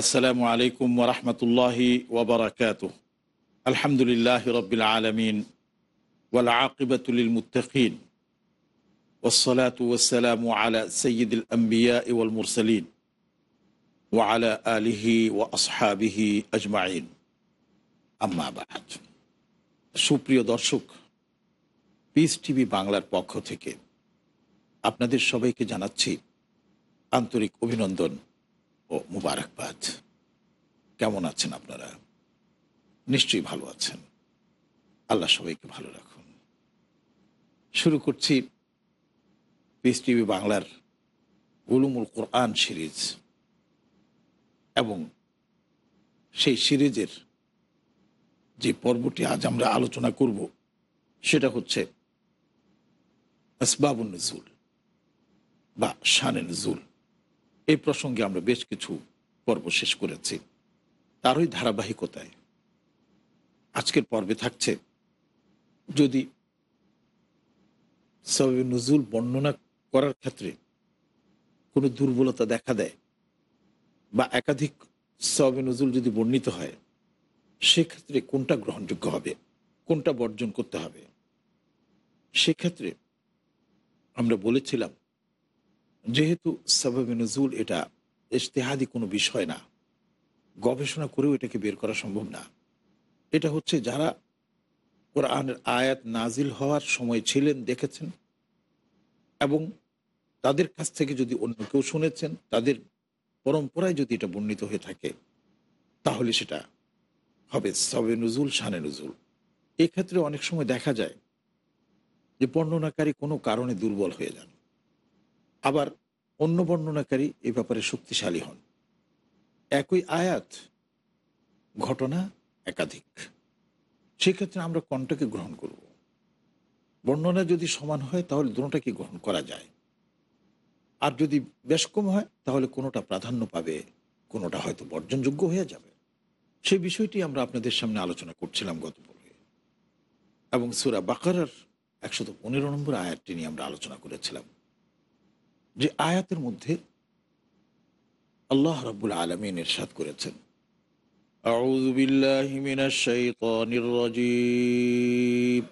আসসালামু আলাইকুম ওরহমতুল্লাহি ওবরাকাত আলহামদুলিল্লাহ রবিল আলমিন ওয়াল আকিবাতুল মুতকিন ওসলাত আলা সঈদুল আম্বিয়া ইউল মুরসলিন ও আলা আলিহি ও আসহাবিহি আজমাইন। আম্মাবাদ সুপ্রিয় দর্শক পিস টিভি বাংলার পক্ষ থেকে আপনাদের সবাইকে জানাচ্ছি আন্তরিক অভিনন্দন। ও মুবারকবাদ। কেমন আছেন আপনারা? নিশ্চয়ই ভালো আছেন। আল্লাহ সবাইকে ভালো রাখুন। শুরু করছি পিস টিভি বাংলার উলুমুল কোরআন সিরিজ এবং সেই সিরিজের যে পর্বটি আজ আমরা আলোচনা করব, সেটা হচ্ছে আসবাবুল নজুল বা শানে নজুল। এই প্রসঙ্গে আমরা বেশ কিছু পর্ব শেষ করেছি। তারই ধারাবাহিকতায়। আজকের পর্বে থাকছে, যদি সবে নজুল বর্ণনা করার ক্ষেত্রে কোনো দুর্বলতা দেখা দেয় বা একাধিক সবে নজুল যদি বর্ণিত হয়, সেক্ষেত্রে কোনটা গ্রহণযোগ্য হবে? কোনটা বর্জন করতে হবে? সেক্ষেত্রে আমরা বলেছিলাম যেহেতু সাবাবে নজুল এটা ইশতেহাদি কোনো বিষয় না, গবেষণা করেও এটাকে বের করা সম্ভব না। এটা হচ্ছে যারা কোরআনের আয়াত নাজিল হওয়ার সময় ছিলেন, দেখেছেন এবং তাদের কাছ থেকে যদি অন্য কেউ শুনেছেন, তাদের পরম্পরায় যদি এটা বর্ণিত হয়ে থাকে, তাহলে সেটা হবে সবে নজুল, শানে নজুল। এক্ষেত্রে অনেক সময় দেখা যায় যে বর্ণনাকারী কোনো কারণে দুর্বল হয়ে যান। আবার অন্য বর্ণনাকারী এ ব্যাপারে শক্তিশালী হন। একই আয়াত, ঘটনা একাধিক। সেক্ষেত্রে আমরা কোনটাকে গ্রহণ করব? বর্ণনা যদি সমান হয়, তাহলে দুটোটাকে গ্রহণ করা যায়? আর যদি বেশ কম হয়, তাহলে কোনোটা প্রাধান্য পাবে, কোনোটা হয়তো বর্জনযোগ্য হয়ে যাবে। সেই বিষয়টি আমরা আপনাদের সামনে আলোচনা করছিলাম গত পর্বে। এবং সুরা বাকারার একশত পনেরো নম্বর আয়াতটি নিয়ে আমরা আলোচনা করেছিলাম। যে আয়াতের মধ্যে আল্লাহ রব্বুল আলমিন এরশাদ করেছেন أعوذ بالله من الشيطان الرجيم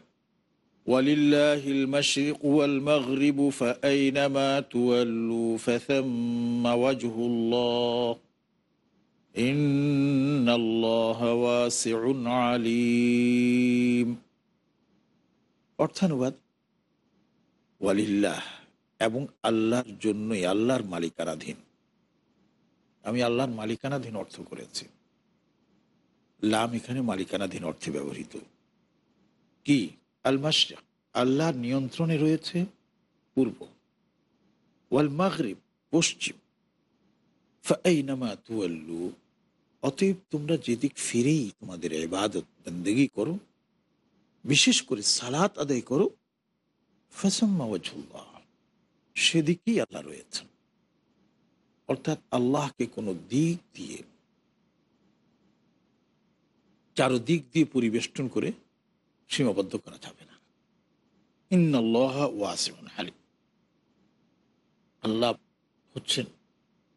ولله المشرق والمغرب فأينما تولوا فثم وجه الله إن الله واسع عليم অর্থানুবাদ ওয়ালিল্লাহ এবং আল্লাহর জন্যই, আল্লাহর মালিকানাধীন। আমি আল্লাহর মালিকানাধীন অর্থ করেছি। লাম এখানে মালিকানাধীন অর্থে ব্যবহৃত। কি? আলমাস আল্লাহর নিয়ন্ত্রণে রয়েছে পূর্ব। ওয়াল মাগরিব, পশ্চিম। ফাইনামা তুয়াল্লু অতএব তোমরা যেদিক ফিরেই তোমাদের এবাদত বন্দেগি করো, বিশেষ করে সালাত আদায় করো ফসমা ওয়াজুল্লাহ সেদিকেই আল্লাহ রয়েছেন। অর্থাৎ আল্লাহকে কোনো দিক দিয়ে চারোদিক দিয়ে পরিবেষ্টন করে সীমাবদ্ধ করা যাবে না। ইন্নআল্লাহ ওয়াসিমন হালিম আল্লাহ হচ্ছেন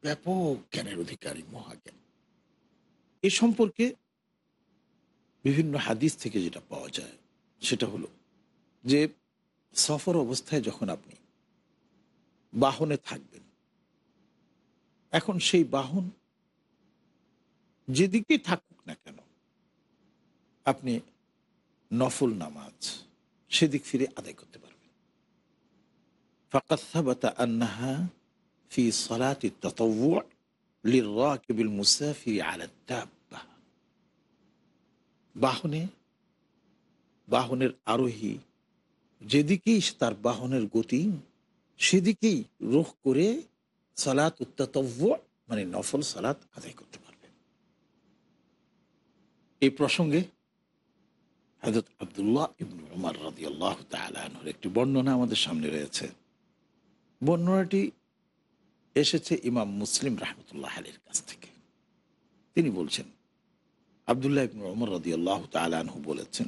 ব্যাপক জ্ঞানের অধিকারী, মহাজ্ঞান। এ সম্পর্কে বিভিন্ন হাদিস থেকে যেটা পাওয়া যায়, সেটা হলো যে সফর অবস্থায় যখন আপনি বাহনে থাকবেন। এখন সেই বাহন যেদিকেই থাকুক না কেন, আপনি নফল নামাজ সেদিক ফিরে আদায় করতে পারবেন। ফাকাত সাবাতা আন্নাহা ফি সালাতি তাতাওয়ু মুসাফির আলা বাহনে, বাহনের আরোহী যেদিকেই তার বাহনের গতি সেদিকেই রুখ করে সালাত উত্তাতব্য মানে নফল সালাত আদায় করতে পারবেন। এই প্রসঙ্গে হজরত আবদুল্লাহ ইবনু উমার রাজি আল্লাহ তালাহর একটি বর্ণনা আমাদের সামনে রয়েছে। বর্ণনাটি এসেছে ইমাম মুসলিম রহমতুল্লাহ আলীর কাছ থেকে। তিনি বলছেন, আবদুল্লাহ ইবনু উমর রদি আল্লাহ তালাহু বলেছেন,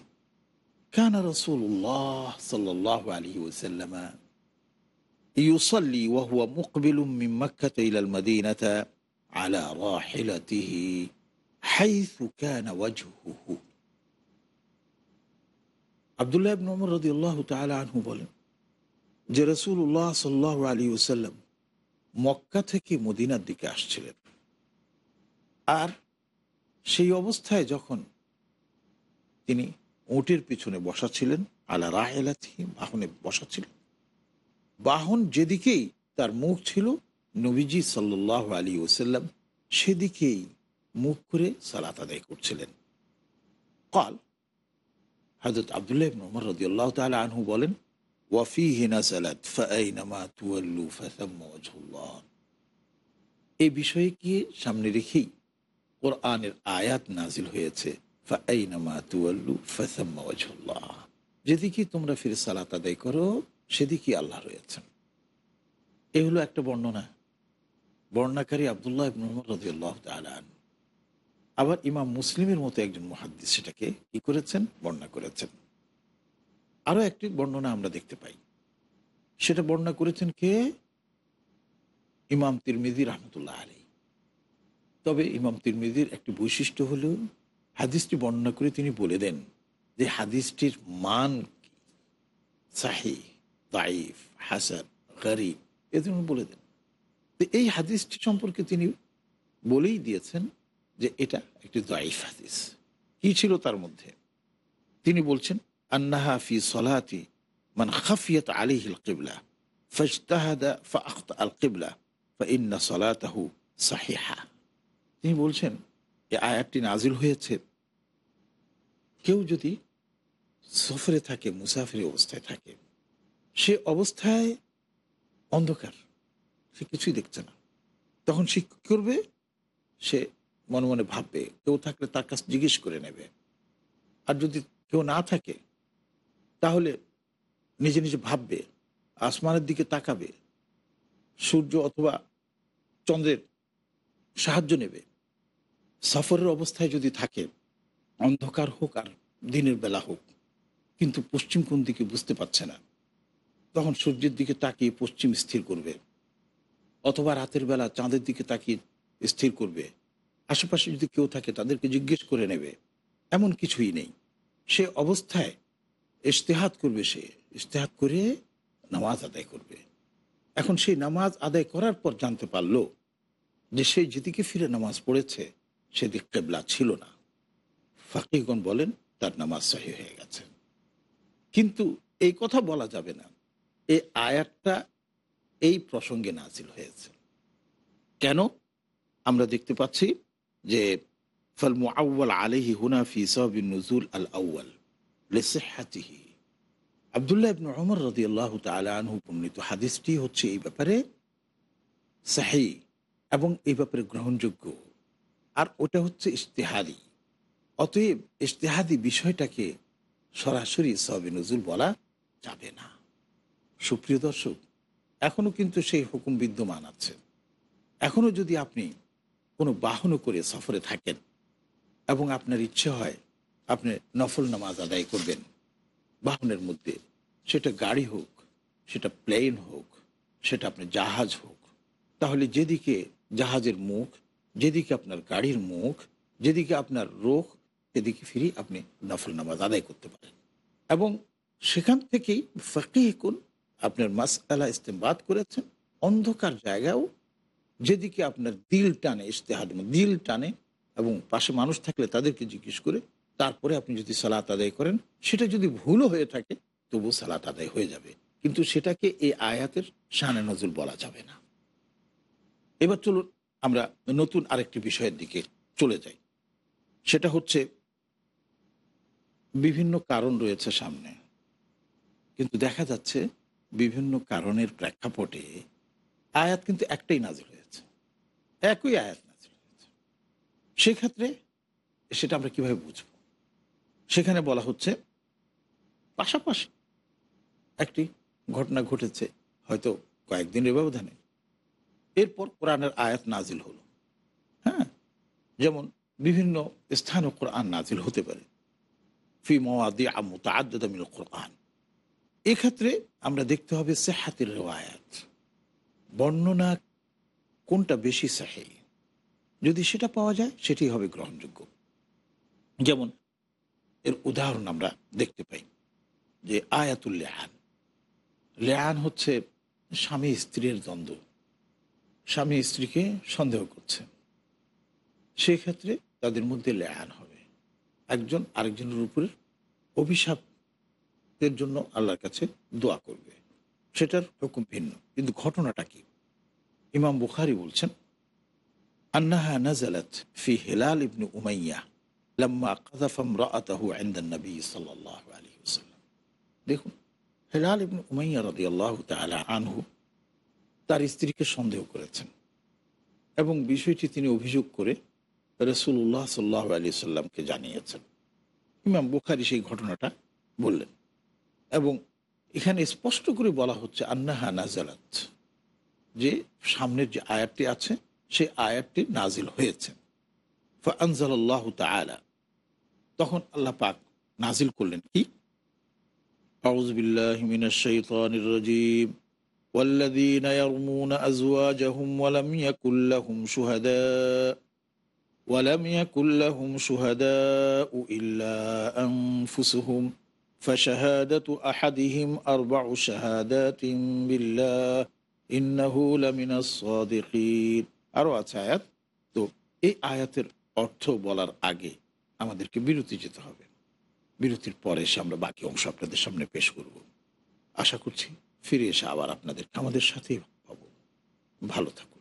কানা রসুল্লাহ সাল্লাহ আলী ওসাল্লামা ইউসাল্লি ওয়াহুয়া মুকবিলুম মিম্মাক্ষাত ইলাল মদিনাতা আলা রাহিলাতিহি হাইসু কানা ওয়াজহুহু আবদুল্লাহ ইবনে ওমর রাদিয়াল্লাহু তাআলা আনহু বলেন যে রাসূলুল্লাহ সাল্লাহ আলী ওসাল্লাম মক্কা থেকে মদিনার দিকে আসছিলেন, আর সেই অবস্থায় যখন তিনি উঁটের পিছনে বসা ছিলেন, আলা রাহেলাথিম আহনে বসা ছিলেন বাহন যেদিকেই তার মুখ ছিল, নবীজি সাল্লাহ আলী ওসাল্লাম সেদিকেই মুখ করে সালাত আদায় করছিলেন। কাল হজরত আবদুল্লাহ ইবনে উমর রাদিয়াল্লাহু তাআলা আনহু বলেন নাযালাত ফাআইনামা তুওয়াল্লু এই বিষয়ে কি সামনে রেখেই ওর কোরআনের আয়াত নাজিল হয়েছে যেদিকে তোমরা ফিরে সালাত আদায় করো সেদিকে আল্লাহ রয়েছেন। এই হলো একটা বর্ণনা। বর্ণাকারী আবদুল্লাহ ইবনে উমর রাদিয়াল্লাহু তাআলা আনহু। আবার ইমাম মুসলিমের মতো একজন মহাদ্দিস সেটাকে কি করেছেন? বর্ণনা করেছেন। আরও একটি বর্ণনা আমরা দেখতে পাই। সেটা বর্ণনা করেছেন কে? ইমাম তিরমিদি রহমতুল্লাহ আলী তবে ইমাম তিরমিদির একটি বৈশিষ্ট্য হলো, হাদিসটি বর্ণনা করে তিনি বলে দেন যে হাদিসটির মান সাহি। তাইফ হাসান, গরিব এ তিনি বলে দেন। এই হাদিসটি সম্পর্কে তিনি বলেই দিয়েছেন যে এটা একটি দাইফ হাদিস। কি ছিল তার মধ্যে? তিনি বলছেন, আন্নাহা ফি সলাতি মান খাফিয়াত আলিহিল কিবলা ফাজতাহাদা ফাআখতা আল কিবলা ফাইন্না সলাতাহু সাহিহা। তিনি বলছেন এই আয়াতটি নাজিল হয়েছে। কেউ যদি সফরে থাকে মুসাফির অবস্থায় থাকে সে অবস্থায় অন্ধকার। সে কিছুই দেখছে না। তখন সে কি করবে? সে মনে মনে ভাববে, কেউ থাকলে তার কাছে জিজ্ঞেস করে নেবে। আর যদি কেউ না থাকে, তাহলে নিজে নিজে ভাববে, আসমানের দিকে তাকাবে, সূর্য অথবা চন্দ্রের সাহায্য নেবে। সফরের অবস্থায় যদি থাকে, অন্ধকার হোক আর দিনের বেলা হোক, কিন্তু পশ্চিম কোন দিকে বুঝতে পারছে না। তখন সূর্যের দিকে তাকিয়ে পশ্চিম স্থির করবে। অথবা রাতের বেলা চাঁদের দিকে তাকিয়ে স্থির করবে। আশেপাশে যদি কেউ থাকে, তাদেরকে জিজ্ঞেস করে নেবে। এমন কিছুই নেই। সে অবস্থায় ইশতেহাত করবে, সে ইশতেহাত করে নামাজ আদায় করবে। এখন সেই নামাজ আদায় করার পর জানতে পারল যে সে যেদিকে ফিরে নামাজ পড়েছে, সেদিক কেবলা ছিল না। ফাকিগণ বলেন, তার নামাজ সহি হয়ে গেছে। কিন্তু এই কথা বলা যাবে না। এই আয়াতটা এই প্রসঙ্গে নাজিল হয়েছে। কেন? আমরা দেখতে পাচ্ছি যে ফল মুআউয়াল আলাইহি হুনা ফি সাবিন নুজুল আল লিসিহ্হাতিহি আব্দুল্লাহ ইবনে ওমর রাদিয়াল্লাহু তাআলা আনহু বর্ণিত হাদিসটি হচ্ছে এই ব্যাপারে সাহি এবং এই ব্যাপারে গ্রহণযোগ্য। আর ওটা হচ্ছে ইশতেহাদি। অতএব ইশতেহাদি বিষয়টাকে সরাসরি সবে নজুল বলা যাবে না। সুপ্রিয় দর্শক এখনও কিন্তু সেই হুকুম বিদ্যমান আছে। এখনও যদি আপনি কোনো বাহনও করে সফরে থাকেন এবং আপনার ইচ্ছে হয় আপনি নফল নামাজ আদায় করবেন, বাহনের মধ্যে সেটা গাড়ি হোক, সেটা প্লেন হোক, সেটা আপনার জাহাজ হোক, তাহলে যেদিকে জাহাজের মুখ, যেদিকে আপনার গাড়ির মুখ, যেদিকে আপনার রোখ, সেদিকে ফিরে আপনি নফল নামাজ আদায় করতে পারেন। এবং সেখান থেকেই ফকিকুন আপনার মাস আলা ইস্তেমবাদ করেছেন, অন্ধকার জায়গাও যেদিকে আপনার দিল টানে, ইশতেহাদ দিল টানে, এবং পাশে মানুষ থাকলে তাদেরকে জিজ্ঞেস করে, তারপরে আপনি যদি সালাত আদায় করেন, সেটা যদি ভুলও হয়ে থাকে তবু সালাত আদায় হয়ে যাবে। কিন্তু সেটাকে এই আয়াতের শানে নজরুল বলা যাবে না। এবার চলুন আমরা নতুন আরেকটি বিষয়ের দিকে চলে যাই। সেটা হচ্ছে, বিভিন্ন কারণ রয়েছে সামনে, কিন্তু দেখা যাচ্ছে বিভিন্ন কারণের প্রেক্ষাপটে আয়াত কিন্তু একটাই নাজিল হয়েছে। একই আয়াত নাজিল হয়েছে। সেক্ষেত্রে সেটা আমরা কীভাবে বুঝব? সেখানে বলা হচ্ছে, পাশাপাশি একটি ঘটনা ঘটেছে, হয়তো কয়েকদিনের ব্যবধানে। এরপর কোরআনের আয়াত নাজিল হলো। হ্যাঁ? যেমন বিভিন্ন স্থানে কোরআন নাজিল হতে পারে। ফি মওয়াদি আমুতাআদ্দামিল কোরআন। এক্ষেত্রে আমরা দেখতে হবে সেহাতের রেওয়ায়াত। বর্ণনা কোনটা বেশি সাহে? যদি সেটা পাওয়া যায় সেটি হবে গ্রহণযোগ্য। যেমন, এর উদাহরণ আমরা দেখতে পাই যে আয়াতুল লেহান লেহান হচ্ছে স্বামী স্ত্রীর দ্বন্দ্ব। স্বামী স্ত্রীকে সন্দেহ করছে। সেক্ষেত্রে তাদের মধ্যে লেহান হবে। একজন আরেকজনের উপরে অভিশাপের জন্য আল্লাহর কাছে দোয়া করবে। সেটার হুকুম ভিন্ন। কিন্তু ঘটনাটা কি? ইমাম বুখারি বলছেন, আন্নাহা নাজালাত ফি হেলাল ইবনু উমাইয়া লাম্মা কাজাফাম রাআতাহু ইনদা নবী সাল্লাল্লাহু আলাইহি ওয়াসাল্লাম। দেখুন, হেলাল ইবনু উমাইয়া রাদিয়াল্লাহু তাআলা আনহু তার স্ত্রীকে সন্দেহ করেছেন এবং বিষয়টি তিনি অভিযোগ করে রসুল্লাহ সাল্লাহ আলী সাল্লামকে জানিয়েছেন। ইমাম বুখারি সেই ঘটনাটা বললেন। এবং এখানে স্পষ্ট করে বলা হচ্ছে আন্নাহা নাজালাত যে সামনের যে আয়াতটি আছে সেই আয়াতটি নাজিল হয়েছে আনজাল্লাহ তালা তখন আল্লাহ পাক নাজিল করলেন কি আউজবিল্লাহ মিনাশ রাজিম والذين يرمون أزواجهم ولم يكن لهم شهداء ولم يكن لهم شهداء إلا أنفسهم فشهادة أحدهم أربع شهادات بالله إنه لمن الصادقين আরও আছে আয়াত তো এই আয়াতের অর্থ বলার আগে আমাদেরকে বিরতি যেতে হবে বিরতির পরে এসে আমরা বাকি অংশ আপনাদের সামনে পেশ করব আশা করছি ফিরে এসে আবার আপনাদের আমাদের সাথেই পাবো ভালো থাকুন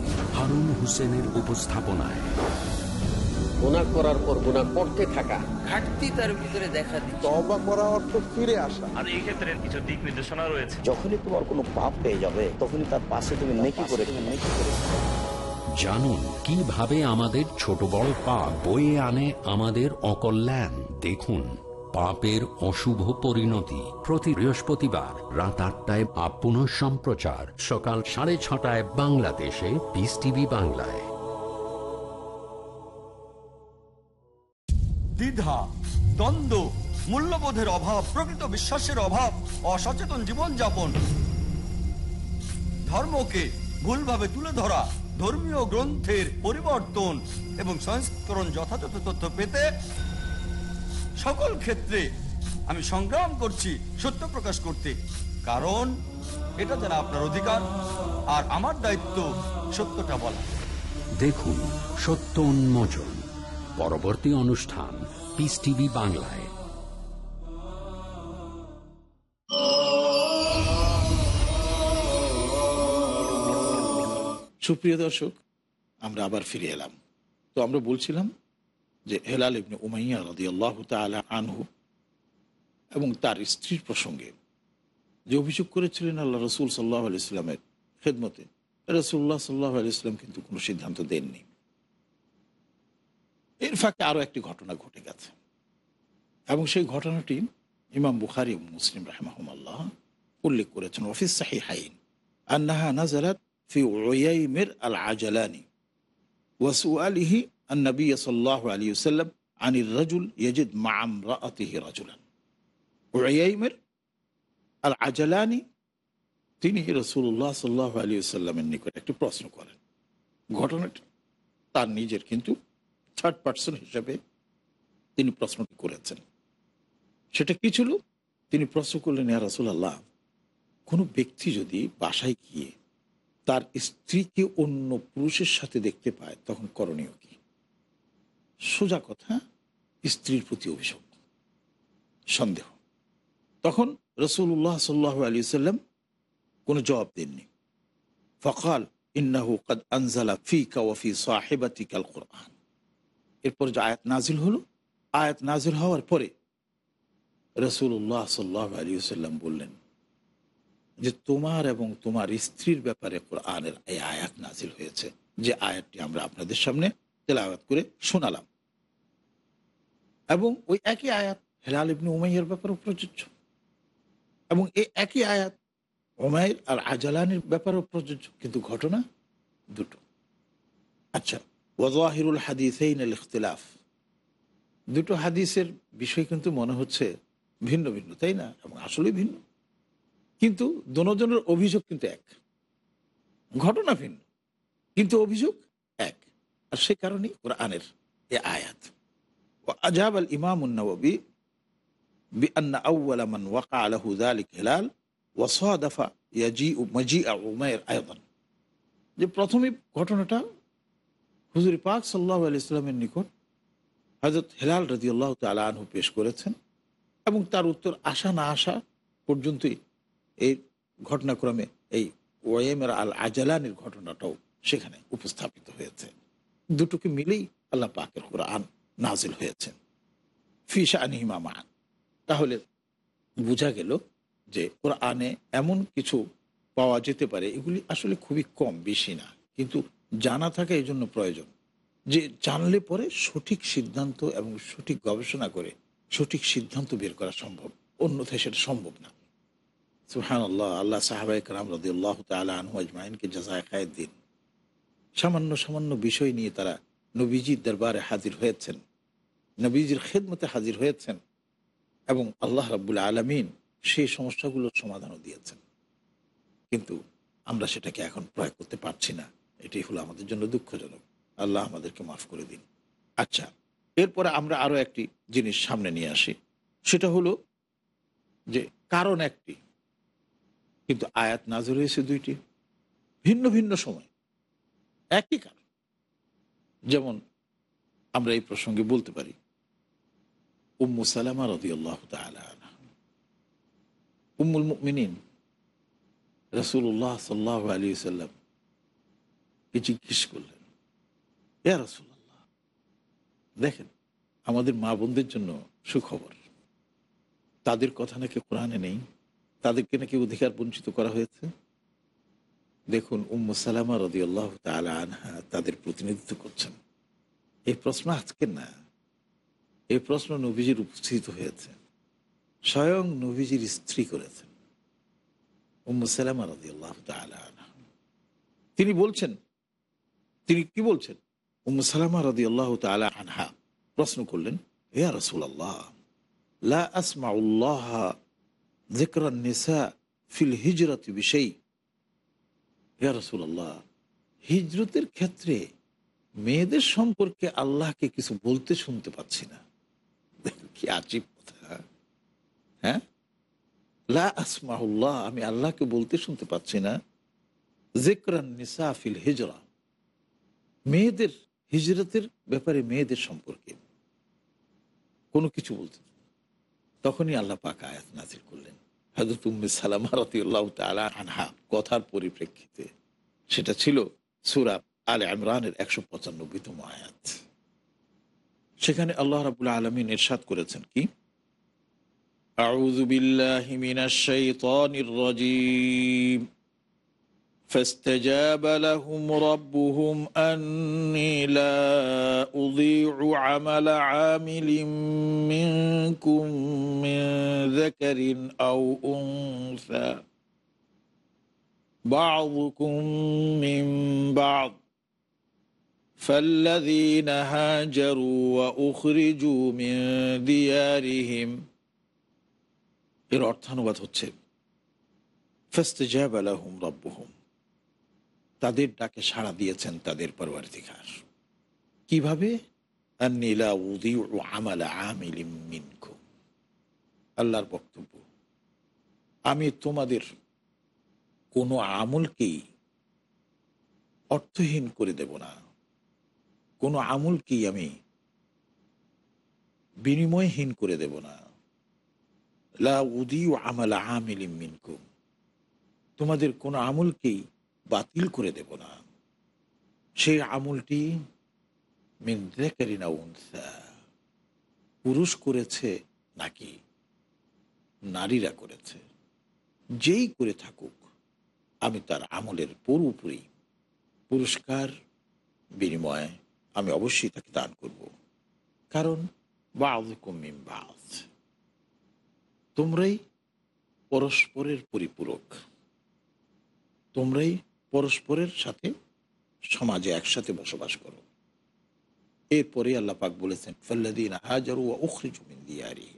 হারুন হোসেনের উপস্থাপনায়। গুণা করার পর গুণা করতে থাকা। ঘাটতি তার ভিতরে দেখা দিচ্ছে। তবা করা অর্থ ফিরে আসা। আর এই ক্ষেত্রে কিছু দিক নির্দেশনা রয়েছে। যখনই তোমার কোনো পাপ পেয়ে যাবে তখনই তার পাশে তুমি নেকি করে নেকি করে জানুন কীভাবে আমাদের ছোট বড় পাপ বয়ে আনে আমাদের অকল্যাণ? দেখুন। পাপের অশুভ পরিণতি। প্রতি বৃহস্পতিবার রাত আটটায় আপন সম্প্রচার। সকাল সাড়ে ছটায় বাংলাদেশে পিস টিভি বাংলায়। দ্বিধা, দ্বন্দ্ব, মূল্যবোধের অভাব, প্রকৃত বিশ্বাসের অভাব, অসচেতন জীবনযাপন। ধর্মকে ভুলভাবে তুলে ধরা, ধর্মীয় গ্রন্থের পরিবর্তন এবং সংস্করণ যথাযথ তথ্য পেতে সকল ক্ষেত্রে আমি সংগ্রাম করছি সত্য প্রকাশ করতে। কারণ এটা যারা আপনার অধিকার আর আমার দায়িত্ব সত্যটা বলা। দেখুন সত্য উন্মোচন পরবর্তী অনুষ্ঠান পিস টিভি বাংলায়। সুপ্রিয় দর্শক আমরা আবার ফিরে এলাম। তো আমরা বলছিলাম যে হেলাল ইবনে উমাইয়া রদি আল্লাহ তালা আনহু এবং তার স্ত্রীর প্রসঙ্গে যে অভিযোগ করেছিলেন আল্লাহ রসুল সাল্লাহ আলি ইসলামের খেদমতে রসুল্লাহ সাল্লাহ আলি ইসলাম কিন্তু কোনো সিদ্ধান্ত দেননি। এর ফাঁকে আরও একটি ঘটনা ঘটে গেছে এবং সেই ঘটনাটি ইমাম বুখারি মুসলিম রাহমাহম আল্লাহ উল্লেখ করেছেন। অফিস সাহি হাইন আন্নাহা নাজারাত ফি ওয়াইমের আল আজালানি ওয়াসু আলিহি আজালানি তিনি রসুল্লাহ সাল্লাহ আলী সাল্লামের নিকট একটি প্রশ্ন করেন। তার নিজের কিন্তু থার্ড পার্সন তিনি প্রশ্নটি করেছেন। সেটা কি ছিল? তিনি প্রশ্ন করলেন, ইয়া রসুল্লাহ কোনো ব্যক্তি যদি বাসায় গিয়ে তার স্ত্রীকে অন্য পুরুষের সাথে দেখতে পায়, তখন করণীয় কি? সোজা কথা, স্ত্রীর প্রতি অভিযোগ সন্দেহ। তখন রসুল্লাহ সাল্লাহ আলী সাল্লাম কোনো জবাব দেননি। ফকাল, ইন্নাহু কদ আনজালা ফিকা ওয়ফি সাহেবাতিকাল কোরআন এরপর যে আয়াত নাজিল হলো, আয়াত নাজিল হওয়ার পরে রসুল্লাহ সাল্লাহ আলী সাল্লাম বললেন যে, তোমার এবং তোমার স্ত্রীর ব্যাপারে কোরআনের এই আয়াত নাজিল হয়েছে। যে আয়াতটি আমরা আপনাদের সামনে তেলাওয়াত করে শোনালাম। এবং ওই একই আয়াত হেলাল ইবনে উমাইয়ের ব্যাপারে প্রযোজ্য। এবং এই একই আয়াত ওমায়ের আর আজালানের ব্যাপারেও প্রযোজ্য, কিন্তু ঘটনা দুটো। আচ্ছা ওয়াহিরুল হাদিসেইন আল ইখতিলাফ। দুটো হাদিসের বিষয় কিন্তু মনে হচ্ছে ভিন্ন ভিন্ন, তাই না? এবং আসলেই ভিন্ন। কিন্তু দনোজনের অভিযোগ কিন্তু এক। ঘটনা ভিন্ন, কিন্তু অভিযোগ এক। আর সে কারণেই কোরআনের এ আয়াত। আজহাব আল ইমাম উন্নবী বিআন আউ্লা মান ওয়াকা আলহু আলিক হেলাল ওয়াসফা ইয়াজি মজি উমায়ের আয়তন যে প্রথমে ঘটনাটা হুজুর পাক সাল্লাহ আলি ইসলামের নিকট হজরত হেলাল রদিউল্লাহ তালা আনহু পেশ করেছেন এবং তার উত্তর আসা না আসা পর্যন্তই এই ঘটনাক্রমে এই ওয়েমের আল আজালানের ঘটনাটাও সেখানে উপস্থাপিত হয়েছে। দুটোকে মিলেই আল্লাহ পাকের কোরআন নাজিল হয়েছেন ফিসা আনিহিমা মান তাহলে বোঝা গেল যে কোরআনে এমন কিছু পাওয়া যেতে পারে, এগুলি আসলে খুবই কম, বেশি না। কিন্তু জানা থাকা এই জন্য প্রয়োজন যে জানলে পরে সঠিক সিদ্ধান্ত এবং সঠিক গবেষণা করে সঠিক সিদ্ধান্ত বের করা সম্ভব, অন্যথায় সেটা সম্ভব না। সুহান আল্লাহ আল্লাহ সাহাবাই কালাম রদি আল্লাহ তালা আনহু আজমাইনকে জাজায় খায়ের দিন। সামান্য সামান্য বিষয় নিয়ে তারা নবীজির দরবারে হাজির হয়েছেন। নবীজির খেদমতে হাজির হয়েছেন এবং আল্লাহ রাবুল আলমিন সেই সমস্যাগুলোর সমাধানও দিয়েছেন। কিন্তু আমরা সেটাকে এখন প্রয়োগ করতে পারছি না। এটাই হলো আমাদের জন্য দুঃখজনক। আল্লাহ আমাদেরকে মাফ করে দিন। আচ্ছা এরপরে আমরা আরও একটি জিনিস সামনে নিয়ে আসি। সেটা হলো যে কারণ একটি, কিন্তু আয়াত নাজর হয়েছে দুইটি, ভিন্ন ভিন্ন সময়। একই কারণ। যেমন আমরা এই প্রসঙ্গে বলতে পারি উম্মু সালামা রদি আল্লাহ উম্মুল মিনিন রসুল্লাহ সাল্লাহ আলী সাল্লাম কে জিজ্ঞেস করলেন, ইয়া রসুল্লাহ দেখেন, আমাদের মা বোনদের জন্য সুখবর। তাদের কথা নাকি কোরআনে নেই? তাদেরকে নাকি অধিকার বঞ্চিত করা হয়েছে? দেখুন, উম্মু সালামা রদি আল্লাহ তালা আনহা তাদের প্রতিনিধিত্ব করছেন। এই প্রশ্ন আজকে না এই প্রশ্ন নবীজির উপস্থিত হয়েছে। স্বয়ং নবীজির স্ত্রী করেছেন। তিনি বলছেন, তিনি কি বলছেন? উম্মসালামা রাজি আল্লাহ আনহা প্রশ্ন করলেন হেয়া রসুল আল্লাহ লা আসমা ফিল হিজরত বিষয় হেয়া রসুল আল্লাহ হিজরতের ক্ষেত্রে মেয়েদের সম্পর্কে আল্লাহকে কিছু বলতে শুনতে পাচ্ছি না। কি আজীব কথা হ্যাঁ? লা আসমাহুল্লাহ আমি আল্লাহকে বলতে শুনতে পাচ্ছি না। জেকরান নিসা ফিল হিজরা। মেয়েদের, হিজরতের ব্যাপারে মেয়েদের সম্পর্কে কোনো কিছু বলতে তখনই আল্লাহ পাক আয়াত নাজির করলেন। হজরত উম্মে সালামা রতিউল্লাহ তালা আনহা কথার পরিপ্রেক্ষিতে। সেটা ছিল সুরাব আল ইমরানের একশো পঁচানব্বইতম আয়াত। সেখানে আল্লাহ রাবুল আলমিন এরশাদ করেছেন কি أعوذ بالله من الشيطان الرجيم فاستجاب لهم ربهم أني لا أضيع عمل عامل منكم من ذكر أو أنثى بعضكم من بعض فالذين هاجروا وأخرجوا من ديارهم এর অর্থানুবাদ হচ্ছে ফাস্তাজাবা লাহুম রব্বুহুম তাদের ডাকে সাড়া দিয়েছেন তাদের পরবর্তীকার কিভাবে আন্নিলা উদিউ আমালা আমিলিম মিনকুম আল্লাহর বক্তব্য আমি তোমাদের কোনো আমলকেই অর্থহীন করে দেব না কোনো আমলকেই আমি বিনিময়হীন করে দেব না। লা উদিউ আমালা আমিলিম মিনকুম। তোমাদের কোনো আমলকেই বাতিল করে দেব না। সেই আমলটি মিন দেকারিনা উনসা। পুরুষ করেছে নাকি নারীরা করেছে? যেই করে থাকুক, আমি তার আমলের পুরোপুরি পুরস্কার, বিনিময়ে আমি অবশ্যই তাকে দান করব। কারণ বাজ তোমরাই পরস্পরের পরিপূরক। তোমরাই পরস্পরের সাথে সমাজে একসাথে বসবাস করো। এরপরে আল্লাহ পাক বলেছেন ফল্লাদিন হাজারু উখরিজুমিন দিয়ারি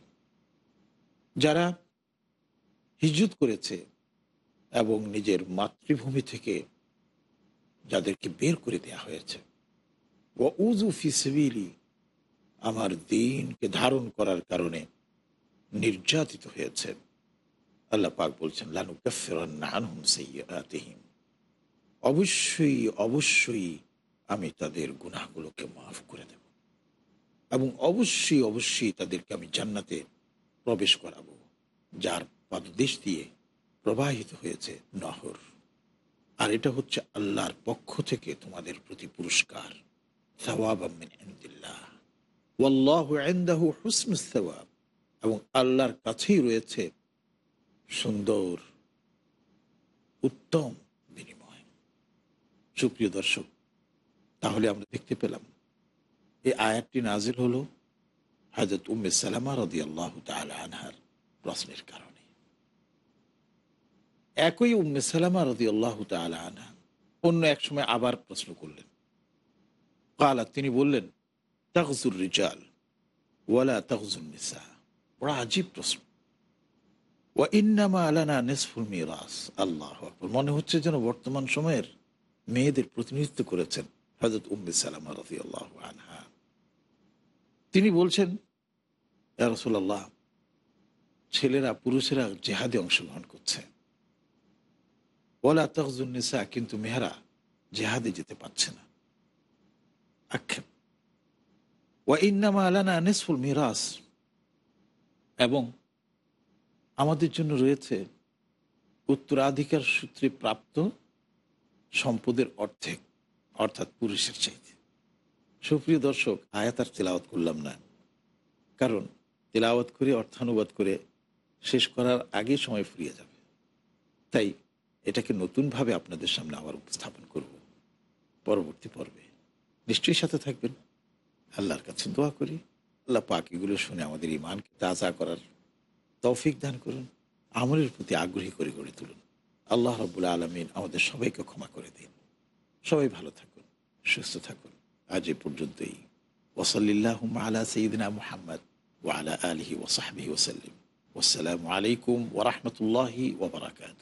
যারা হিজুত করেছে এবং নিজের মাতৃভূমি থেকে যাদেরকে বের করে দেয়া হয়েছে ও উজু ফিসবিলি আমার দিনকে ধারণ করার কারণে নির্যাতিত হয়েছে। আল্লাহ পাক বলছেন লানু কাফেরান্নাহুম অবশ্যই অবশ্যই আমি তাদের গুনাহগুলোকে মাফ করে দেব এবং অবশ্যই অবশ্যই তাদেরকে আমি জান্নাতে প্রবেশ করাবো, যার পাদদেশ দিয়ে প্রবাহিত হয়েছে নহর। আর এটা হচ্ছে আল্লাহর পক্ষ থেকে তোমাদের প্রতি পুরস্কার। এবং আল্লাহর কাছেই রয়েছে সুন্দর, উত্তম বিনিময়। সুপ্রিয় দর্শক, তাহলে আমরা দেখতে পেলাম, এই আয়াতটি নাজিল হলো হাজরত উম্মে সালামা রদি আল্লাহ আনহার প্রশ্নের কারণে। একই উম্মে সালামা রদি আল্লাহ আনহা অন্য এক সময় আবার প্রশ্ন করলেন কালা তিনি বললেন তাকজুর রিজাল, ওয়ালা তাকজুর নিসা। বড় আজীব প্রশ্ন। ওয়া ইন্নামা আলানা নেসফুল মিরাস। আল্লাহ মনে হচ্ছে যেন বর্তমান সময়ের মেয়েদের প্রতিনিধিত্ব করেছেন হজরত উম্মে সালামা রফি আল্লাহ আনহা। তিনি বলছেন রসুল্লাহ ছেলেরা পুরুষেরা জেহাদে অংশগ্রহণ করছে। ওলা তখজুন্নিসা কিন্তু মেহরা জেহাদে যেতে পারছে না। আক্ষেপ ওয়া ইন্নামা আলানা নেসফুল মিরাস। এবং আমাদের জন্য রয়েছে উত্তরাধিকার সূত্রে প্রাপ্ত সম্পদের অর্ধেক, অর্থাৎ পুরুষের চাইতে। সুপ্রিয় দর্শক, আয়াত আর তেলাওয়াত করলাম না। কারণ তেলাওয়াত করে, অর্থানুবাদ করে শেষ করার আগে সময় ফুরিয়ে যাবে। তাই এটাকে নতুনভাবে আপনাদের সামনে আবার উপস্থাপন করব। পরবর্তী পর্বে। নিশ্চয়ই সাথে থাকবেন। আল্লাহর কাছে দোয়া করি। আল্লাহ পাক এগুলো শুনে আমাদের ইমানকে তাজা করার তৌফিক দান করুন, আমলের প্রতি আগ্রহী করে গড়ে তুলুন। আল্লাহ রবুল্লা আলমিন আমাদের সবাইকে ক্ষমা করে দিন। সবাই ভালো থাকুন, সুস্থ থাকুন। আজ এ পর্যন্তই। ওসলিল্লাহ আলা সঈদিনা মুহাম্মদ ওয়ালা আলহি ওসাহাবি ওসাল্লিম আসসালামু আলাইকুম ওরহমতুল্লাহি ওবরাকাত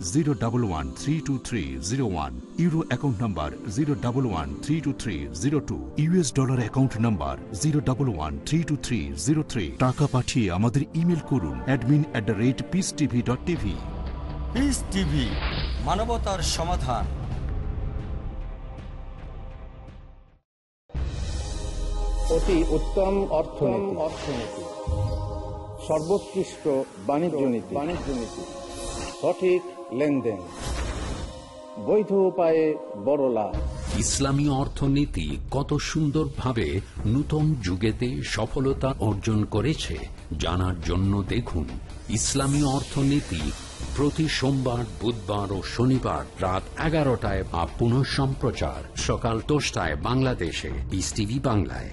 zero double one three two three zero one euro account number zero double one three two three zero two US dollar account number zero double one three two three zero three টাকা পাঠিয়ে আমাদের email করুন admin at the rate peace TV dot TV peace TV মানবতার সমাধান। অতি উত্তম অর্থনীতি অর্থনীতি। সর্বোৎকৃষ্ট বাণিজ্য নীতি। বাণিজ্য নীতি। সঠিক লেনদেন। বৈধ উপায়ে বড় লাভ। ইসলামী অর্থনীতি কত সুন্দরভাবে নূতন যুগেতে সফলতা অর্জন করেছে, জানার জন্য দেখুন ইসলামী অর্থনীতি প্রতি সোমবার, বুধবার ও শনিবার রাত এগারোটায় বা পুনঃ সম্প্রচার সকাল দশটায় বাংলাদেশে বিস বাংলায়।